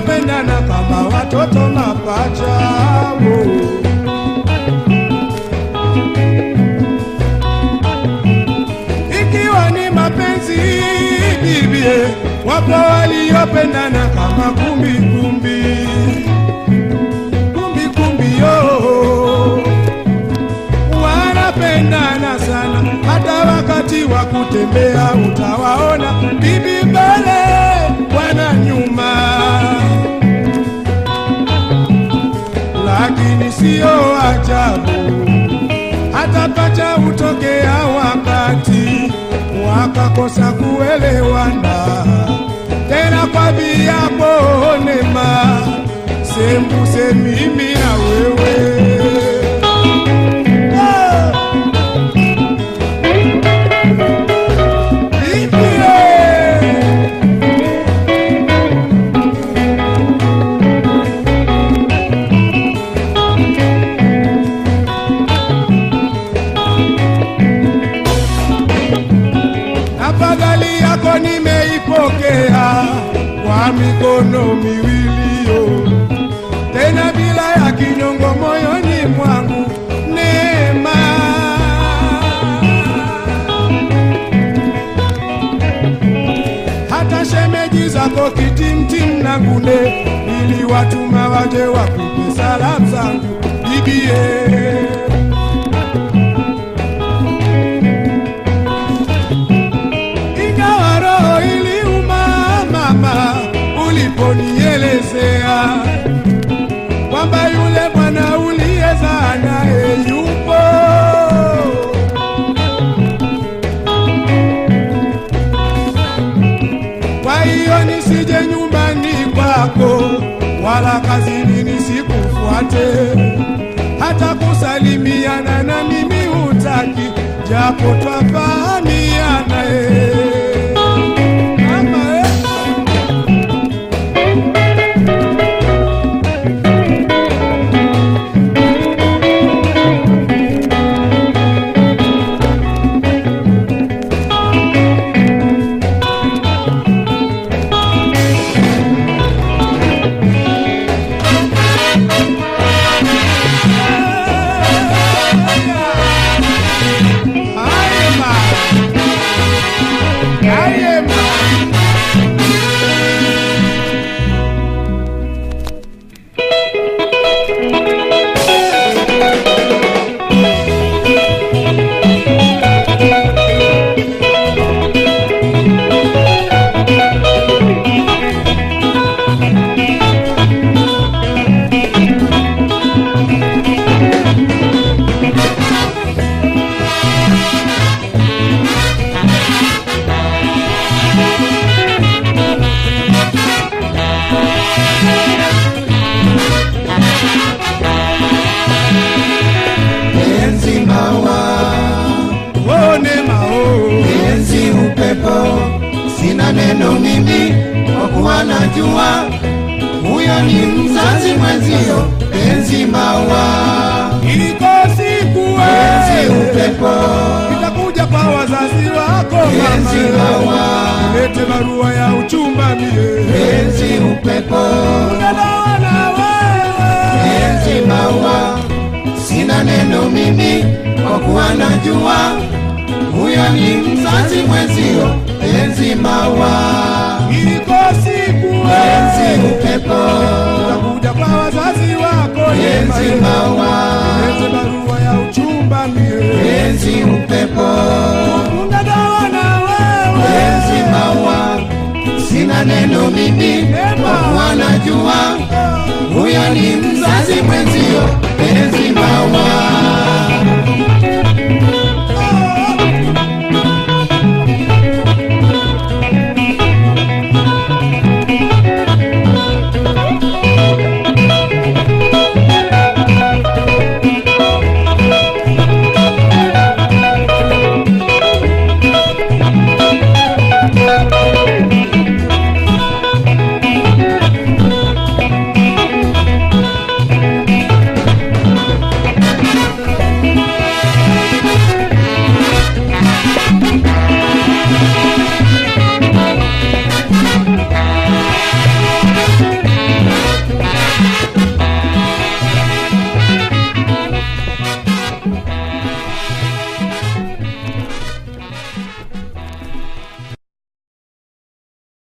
Waliopendana kama watoto mapacha ikiwa ni mapenzi bibie, wapo waliopendana kama kumbi kumbi kumbi kumbi yo, wanapendana sana, hata wakati wa kutembea utawaona. Bibi mbele, siyo ajabu. Hata pacha hutokea wakati wakakosa kuelewana tena kwa viapo nema sembuse mimi na wewe mikono miwili yo, tena bila ya kinyongo moyoni mwangu neema. Hata shemeji zako kitimtim na ngunde, ili watuma waje wakupe salamu zangu bibie. Nyumbani wala wala kazini nisikufuate, hata kusalimiana na mimi hutaki, japo twafahamiana ni mzazi mwenzio, penzi mbawa, ilikosi kuwe penzi upepo, itakuja kwa wazazi wako penzi mbawa, lete barua ya uchumba mie, penzi upepo, unalaona na wewe. Penzi mbawa, sina neno mimi kwa kuwa najua. Huyo ni mzazi mwenzio, na neno bibi, wanajua huyo ni mzazi mwenzio, penzi mawa.